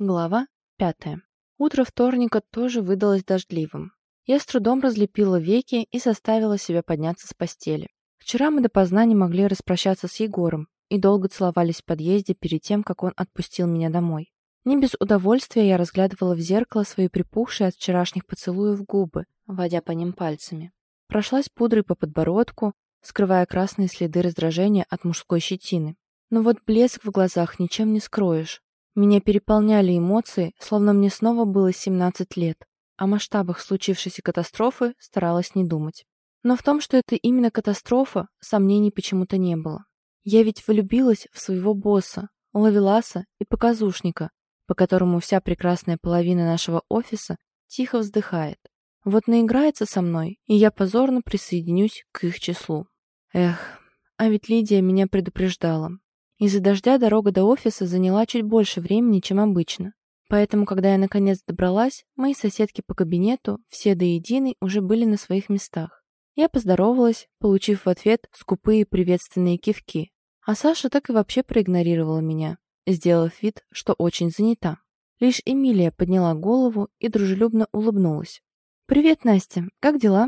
Глава пятая. Утро вторника тоже выдалось дождливым. Я с трудом разлепила веки и заставила себя подняться с постели. Вчера мы допоздна не могли распрощаться с Егором и долго целовались в подъезде перед тем, как он отпустил меня домой. Не без удовольствия я разглядывала в зеркало свои припухшие от вчерашних поцелуев губы, водя по ним пальцами. Прошлась пудрой по подбородку, скрывая красные следы раздражения от мужской щетины. Но вот блеск в глазах ничем не скроешь. Меня переполняли эмоции, словно мне снова было 17 лет. О масштабах случившейся катастрофы старалась не думать. Но в том, что это именно катастрофа, сомнений почему-то не было. Я ведь влюбилась в своего босса, ловеласа и показушника, по которому вся прекрасная половина нашего офиса тихо вздыхает. Вот наиграется со мной, и я позорно присоединюсь к их числу. Эх, а ведь Лидия меня предупреждала. Из-за дождя дорога до офиса заняла чуть больше времени, чем обычно. Поэтому, когда я наконец добралась, мои соседки по кабинету, все до единой, уже были на своих местах. Я поздоровалась, получив в ответ скупые приветственные кивки. А Саша так и вообще проигнорировала меня, сделав вид, что очень занята. Лишь Эмилия подняла голову и дружелюбно улыбнулась. «Привет, Настя. Как дела?»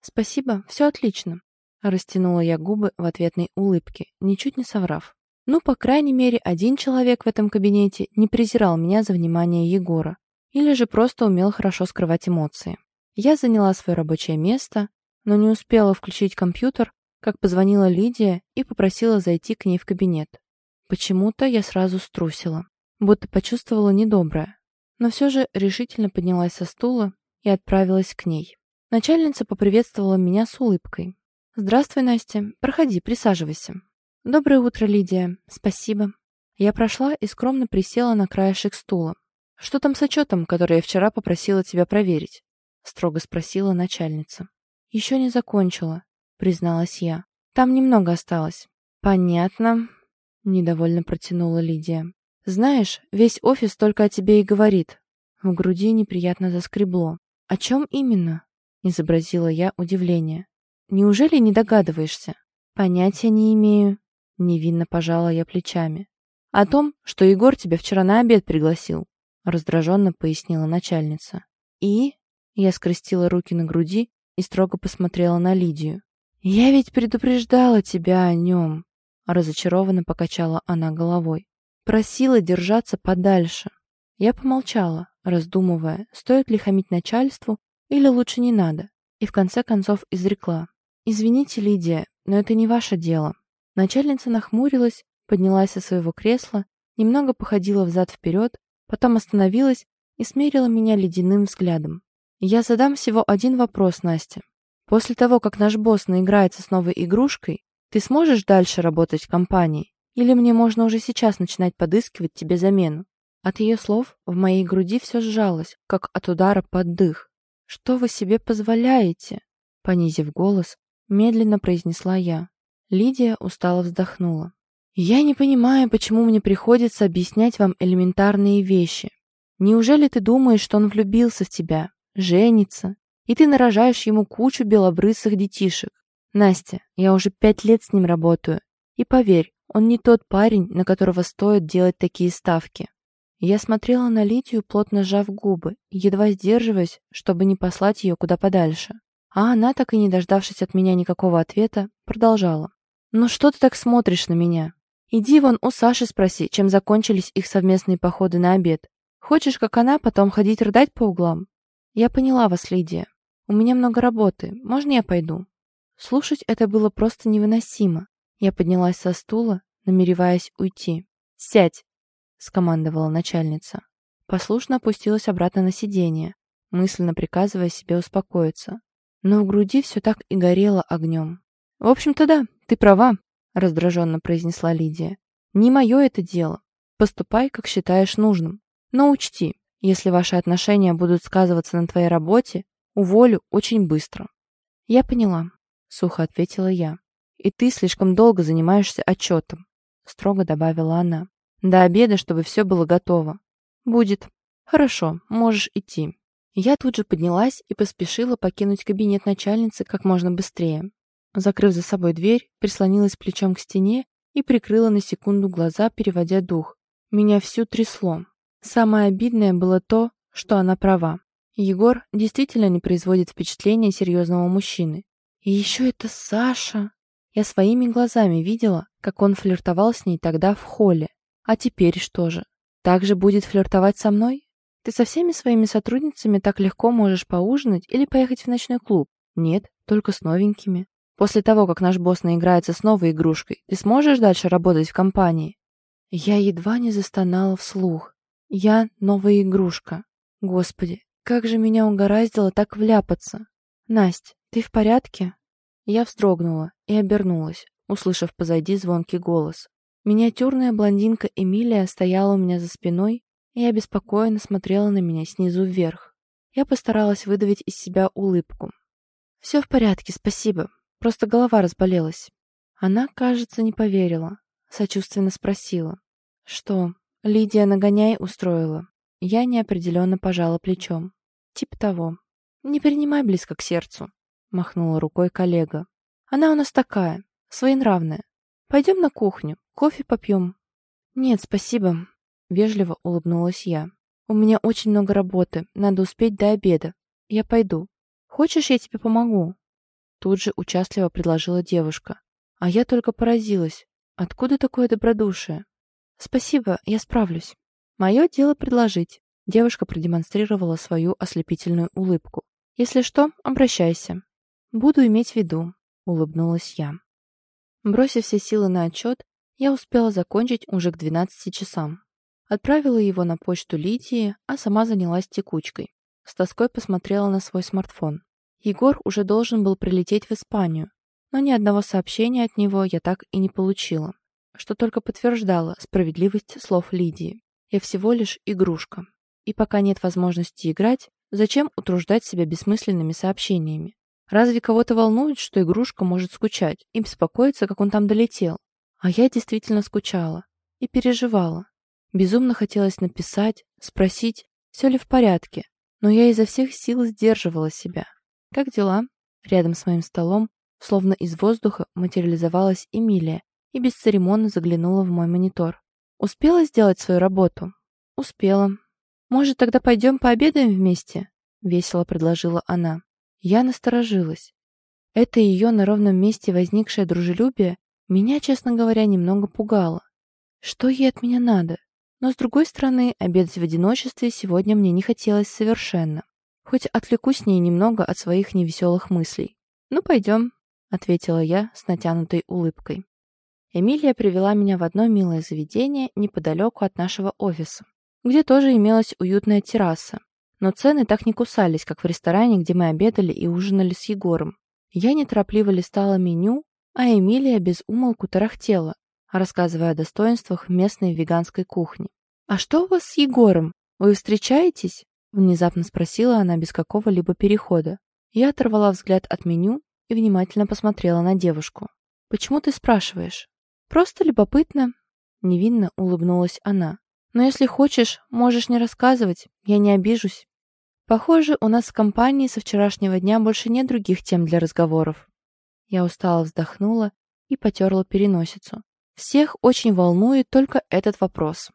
«Спасибо, все отлично», — растянула я губы в ответной улыбке, ничуть не соврав. Ну, по крайней мере, один человек в этом кабинете не презирал меня за внимание Егора. Или же просто умел хорошо скрывать эмоции. Я заняла свое рабочее место, но не успела включить компьютер, как позвонила Лидия и попросила зайти к ней в кабинет. Почему-то я сразу струсила, будто почувствовала недоброе. Но все же решительно поднялась со стула и отправилась к ней. Начальница поприветствовала меня с улыбкой. «Здравствуй, Настя. Проходи, присаживайся». «Доброе утро, Лидия. Спасибо». Я прошла и скромно присела на краешек стула. «Что там с отчетом, который я вчера попросила тебя проверить?» строго спросила начальница. «Еще не закончила», призналась я. «Там немного осталось». «Понятно», недовольно протянула Лидия. «Знаешь, весь офис только о тебе и говорит». В груди неприятно заскребло. «О чем именно?» изобразила я удивление. «Неужели не догадываешься?» «Понятия не имею», Невинно пожала я плечами. «О том, что Егор тебя вчера на обед пригласил», раздраженно пояснила начальница. «И?» Я скрестила руки на груди и строго посмотрела на Лидию. «Я ведь предупреждала тебя о нем», разочарованно покачала она головой. «Просила держаться подальше». Я помолчала, раздумывая, стоит ли хамить начальству или лучше не надо, и в конце концов изрекла. «Извините, Лидия, но это не ваше дело. Начальница нахмурилась, поднялась со своего кресла, немного походила взад-вперед, потом остановилась и смерила меня ледяным взглядом. «Я задам всего один вопрос, Настя. После того, как наш босс наиграется с новой игрушкой, ты сможешь дальше работать в компании? Или мне можно уже сейчас начинать подыскивать тебе замену?» От ее слов в моей груди все сжалось, как от удара под дых. «Что вы себе позволяете?» Понизив голос, медленно произнесла я. Лидия устало вздохнула. «Я не понимаю, почему мне приходится объяснять вам элементарные вещи. Неужели ты думаешь, что он влюбился в тебя, женится, и ты нарожаешь ему кучу белобрысых детишек? Настя, я уже пять лет с ним работаю, и поверь, он не тот парень, на которого стоит делать такие ставки». Я смотрела на Лидию, плотно сжав губы, едва сдерживаясь, чтобы не послать ее куда подальше. А она, так и не дождавшись от меня никакого ответа, продолжала. «Ну что ты так смотришь на меня? Иди вон у Саши спроси, чем закончились их совместные походы на обед. Хочешь, как она, потом ходить рыдать по углам?» «Я поняла вас, Лидия. У меня много работы. Можно я пойду?» Слушать это было просто невыносимо. Я поднялась со стула, намереваясь уйти. «Сядь!» — скомандовала начальница. Послушно опустилась обратно на сиденье, мысленно приказывая себе успокоиться. Но в груди все так и горело огнем. «В общем-то, да, ты права», — раздраженно произнесла Лидия. «Не мое это дело. Поступай, как считаешь нужным. Но учти, если ваши отношения будут сказываться на твоей работе, уволю очень быстро». «Я поняла», — сухо ответила я. «И ты слишком долго занимаешься отчетом», — строго добавила она. «До обеда, чтобы все было готово». «Будет. Хорошо, можешь идти». Я тут же поднялась и поспешила покинуть кабинет начальницы как можно быстрее. Закрыв за собой дверь, прислонилась плечом к стене и прикрыла на секунду глаза, переводя дух. Меня всю трясло. Самое обидное было то, что она права. Егор действительно не производит впечатления серьезного мужчины. И еще это Саша. Я своими глазами видела, как он флиртовал с ней тогда в холле. А теперь что же? Так же будет флиртовать со мной? Ты со всеми своими сотрудницами так легко можешь поужинать или поехать в ночной клуб? Нет, только с новенькими. После того, как наш босс наиграется с новой игрушкой, ты сможешь дальше работать в компании? Я едва не застонала вслух. Я новая игрушка. Господи, как же меня угораздило так вляпаться. Насть, ты в порядке? Я вздрогнула и обернулась, услышав позади звонкий голос. Миниатюрная блондинка Эмилия стояла у меня за спиной и обеспокоенно смотрела на меня снизу вверх. Я постаралась выдавить из себя улыбку. «Все в порядке, спасибо. Просто голова разболелась». Она, кажется, не поверила. Сочувственно спросила. «Что, Лидия нагоняй устроила?» Я неопределенно пожала плечом. «Тип того. Не принимай близко к сердцу», — махнула рукой коллега. «Она у нас такая, своенравная. Пойдем на кухню, кофе попьем». «Нет, спасибо», — вежливо улыбнулась я. «У меня очень много работы, надо успеть до обеда. Я пойду. Хочешь, я тебе помогу?» Тут же участливо предложила девушка. А я только поразилась. Откуда такое добродушие? «Спасибо, я справлюсь. Мое дело предложить». Девушка продемонстрировала свою ослепительную улыбку. «Если что, обращайся». «Буду иметь в виду», — улыбнулась я. Бросив все силы на отчет, я успела закончить уже к 12 часам. Отправила его на почту Лидии, а сама занялась текучкой. С тоской посмотрела на свой смартфон. Егор уже должен был прилететь в Испанию, но ни одного сообщения от него я так и не получила что только подтверждало справедливость слов Лидии. Я всего лишь игрушка. И пока нет возможности играть, зачем утруждать себя бессмысленными сообщениями? Разве кого-то волнует, что игрушка может скучать и беспокоиться, как он там долетел? А я действительно скучала и переживала. Безумно хотелось написать, спросить, все ли в порядке, но я изо всех сил сдерживала себя. «Как дела?» Рядом с моим столом, словно из воздуха, материализовалась Эмилия и бесцеремонно заглянула в мой монитор. «Успела сделать свою работу?» «Успела». «Может, тогда пойдем пообедаем вместе?» — весело предложила она. Я насторожилась. Это ее на ровном месте возникшее дружелюбие меня, честно говоря, немного пугало. Что ей от меня надо? Но, с другой стороны, обедать в одиночестве сегодня мне не хотелось совершенно. Хоть отвлекусь с ней немного от своих невеселых мыслей. «Ну, пойдем», — ответила я с натянутой улыбкой. Эмилия привела меня в одно милое заведение неподалеку от нашего офиса, где тоже имелась уютная терраса. Но цены так не кусались, как в ресторане, где мы обедали и ужинали с Егором. Я неторопливо листала меню, а Эмилия без умолку тарахтела, рассказывая о достоинствах местной веганской кухни. «А что у вас с Егором? Вы встречаетесь?» Внезапно спросила она без какого-либо перехода. Я оторвала взгляд от меню и внимательно посмотрела на девушку. «Почему ты спрашиваешь?» Просто любопытно. Невинно улыбнулась она. Но если хочешь, можешь не рассказывать, я не обижусь. Похоже, у нас в компании со вчерашнего дня больше нет других тем для разговоров. Я устало вздохнула и потерла переносицу. Всех очень волнует только этот вопрос.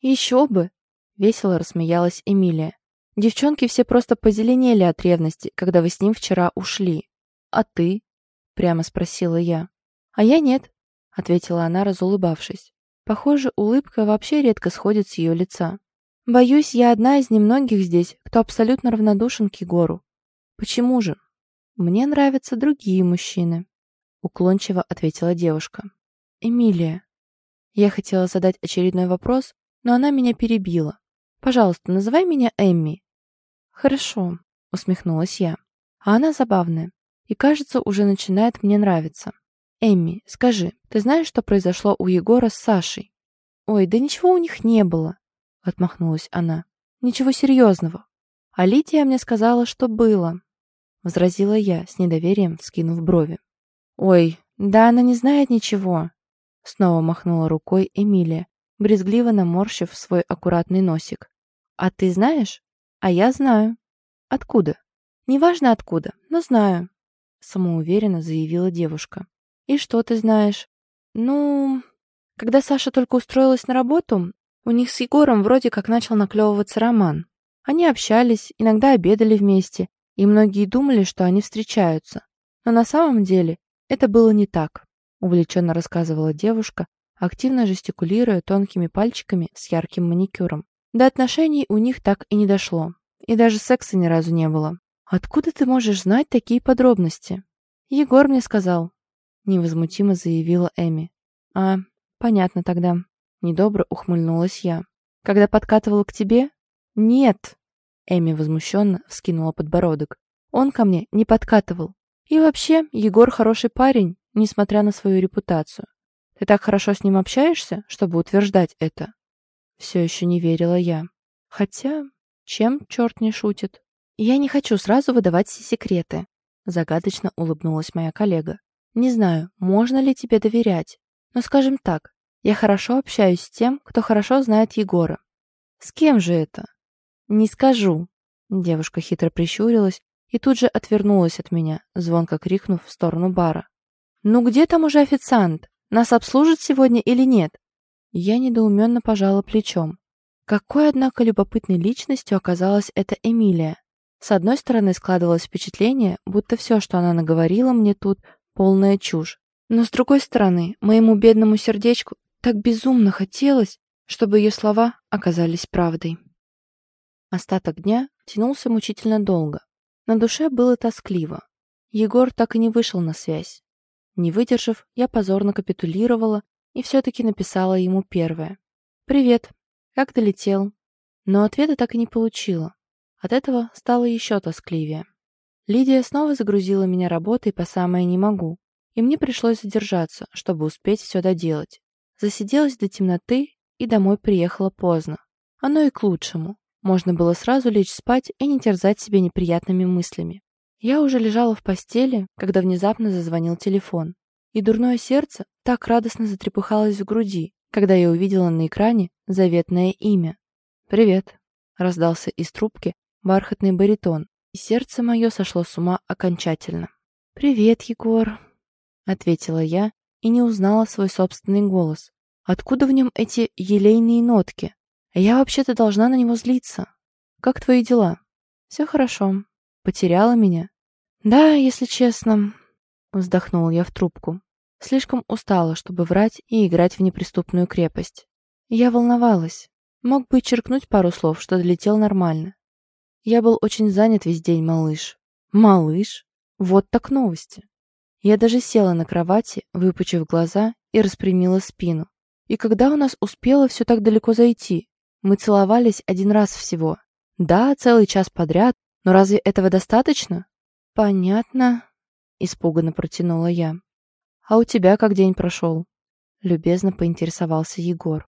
Еще бы! Весело рассмеялась Эмилия. Девчонки все просто позеленели от ревности, когда вы с ним вчера ушли. А ты? Прямо спросила я. А я нет, ответила она, разулыбавшись. Похоже, улыбка вообще редко сходит с ее лица. Боюсь, я одна из немногих здесь, кто абсолютно равнодушен к Егору. Почему же? Мне нравятся другие мужчины, уклончиво ответила девушка. Эмилия. Я хотела задать очередной вопрос, но она меня перебила. Пожалуйста, называй меня Эмми. Хорошо, усмехнулась я. А она забавная и, кажется, уже начинает мне нравиться. «Эмми, скажи, ты знаешь, что произошло у Егора с Сашей?» «Ой, да ничего у них не было», — отмахнулась она. «Ничего серьезного. А Лидия мне сказала, что было», — возразила я, с недоверием вскинув брови. «Ой, да она не знает ничего», — снова махнула рукой Эмилия, брезгливо наморщив свой аккуратный носик. «А ты знаешь?» «А я знаю». «Откуда?» «Неважно откуда, но знаю», — самоуверенно заявила девушка. «И что ты знаешь?» «Ну...» Когда Саша только устроилась на работу, У них с Егором вроде как начал наклевываться роман. Они общались, иногда обедали вместе, и многие думали, что они встречаются. Но на самом деле это было не так, увлеченно рассказывала девушка, активно жестикулируя тонкими пальчиками с ярким маникюром. До отношений у них так и не дошло. И даже секса ни разу не было. «Откуда ты можешь знать такие подробности?» «Егор мне сказал», — невозмутимо заявила Эми. «А, понятно тогда». Недобро ухмыльнулась я. «Когда подкатывал к тебе?» «Нет!» Эми возмущенно вскинула подбородок. «Он ко мне не подкатывал. И вообще, Егор хороший парень, несмотря на свою репутацию. Ты так хорошо с ним общаешься, чтобы утверждать это?» Все еще не верила я. Хотя, чем черт не шутит? Я не хочу сразу выдавать все секреты. Загадочно улыбнулась моя коллега. Не знаю, можно ли тебе доверять, но скажем так, я хорошо общаюсь с тем, кто хорошо знает Егора. С кем же это? Не скажу. Девушка хитро прищурилась и тут же отвернулась от меня, звонко крикнув в сторону бара. «Ну где там уже официант? Нас обслужат сегодня или нет?» Я недоуменно пожала плечом. Какой, однако, любопытной личностью оказалась эта Эмилия. С одной стороны, складывалось впечатление, будто все, что она наговорила мне тут, полная чушь. Но с другой стороны, моему бедному сердечку так безумно хотелось, чтобы ее слова оказались правдой. Остаток дня тянулся мучительно долго. На душе было тоскливо. Егор так и не вышел на связь. Не выдержав, я позорно капитулировала и все-таки написала ему первое. «Привет. Как долетел?» Но ответа так и не получила. От этого стало еще тоскливее. Лидия снова загрузила меня работой по самое не могу, и мне пришлось задержаться, чтобы успеть все доделать. Засиделась до темноты и домой приехала поздно. Оно и к лучшему. Можно было сразу лечь спать и не терзать себя неприятными мыслями. Я уже лежала в постели, когда внезапно зазвонил телефон и дурное сердце так радостно затрепыхалось в груди, когда я увидела на экране заветное имя. «Привет», — раздался из трубки бархатный баритон, и сердце мое сошло с ума окончательно. «Привет, Егор», — ответила я и не узнала свой собственный голос. Откуда в нем эти елейные нотки? Я вообще-то должна на него злиться. Как твои дела? Все хорошо. Потеряла меня? Да, если честно, Вздохнула я в трубку. Слишком устала, чтобы врать и играть в неприступную крепость. Я волновалась. Мог бы черкнуть пару слов, что долетел нормально. Я был очень занят весь день, малыш. Малыш? Вот так новости. Я даже села на кровати, выпучив глаза и распрямила спину. И когда у нас успело все так далеко зайти? Мы целовались один раз всего. Да, целый час подряд, но разве этого достаточно? Понятно. Испуганно протянула я. «А у тебя как день прошел?» Любезно поинтересовался Егор.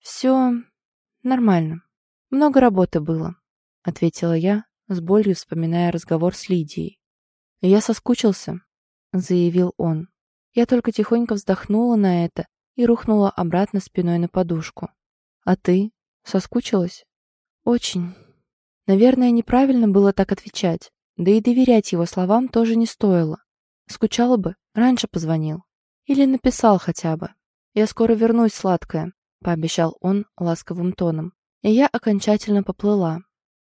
«Все нормально. Много работы было», — ответила я, с болью вспоминая разговор с Лидией. «Я соскучился», — заявил он. Я только тихонько вздохнула на это и рухнула обратно спиной на подушку. «А ты? Соскучилась?» «Очень». Наверное, неправильно было так отвечать, да и доверять его словам тоже не стоило. Скучал бы, раньше позвонил. Или написал хотя бы. «Я скоро вернусь, сладкая», — пообещал он ласковым тоном. И я окончательно поплыла.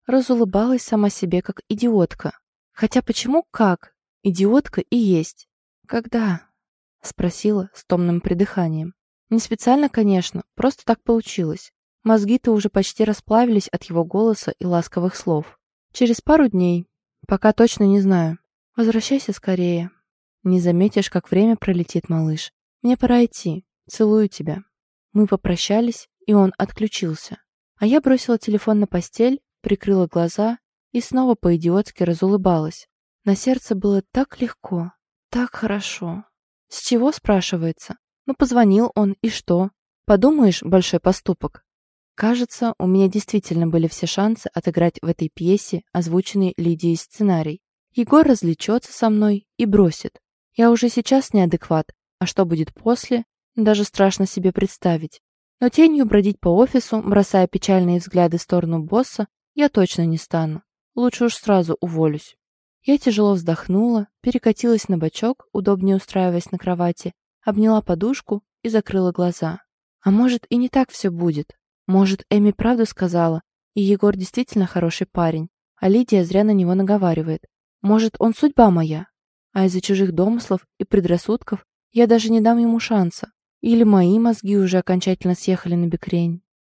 Разулыбалась сама себе, как идиотка. Хотя почему как? Идиотка и есть. «Когда?» — спросила с томным придыханием. Не специально, конечно, просто так получилось. Мозги-то уже почти расплавились от его голоса и ласковых слов. Через пару дней. Пока точно не знаю. Возвращайся скорее. Не заметишь, как время пролетит, малыш. Мне пора идти. Целую тебя. Мы попрощались, и он отключился. А я бросила телефон на постель, прикрыла глаза и снова по-идиотски разулыбалась. На сердце было так легко, так хорошо. С чего, спрашивается? Ну, позвонил он, и что? Подумаешь, большой поступок. Кажется, у меня действительно были все шансы отыграть в этой пьесе озвученный Лидией сценарий. Егор развлечется со мной и бросит. Я уже сейчас неадекват, а что будет после, даже страшно себе представить. Но тенью бродить по офису, бросая печальные взгляды в сторону босса, я точно не стану. Лучше уж сразу уволюсь. Я тяжело вздохнула, перекатилась на бочок, удобнее устраиваясь на кровати, обняла подушку и закрыла глаза. А может и не так все будет. Может, Эми правду сказала, и Егор действительно хороший парень, а Лидия зря на него наговаривает. Может, он судьба моя, а из-за чужих домыслов и предрассудков я даже не дам ему шанса. Или мои мозги уже окончательно съехали на бекрень.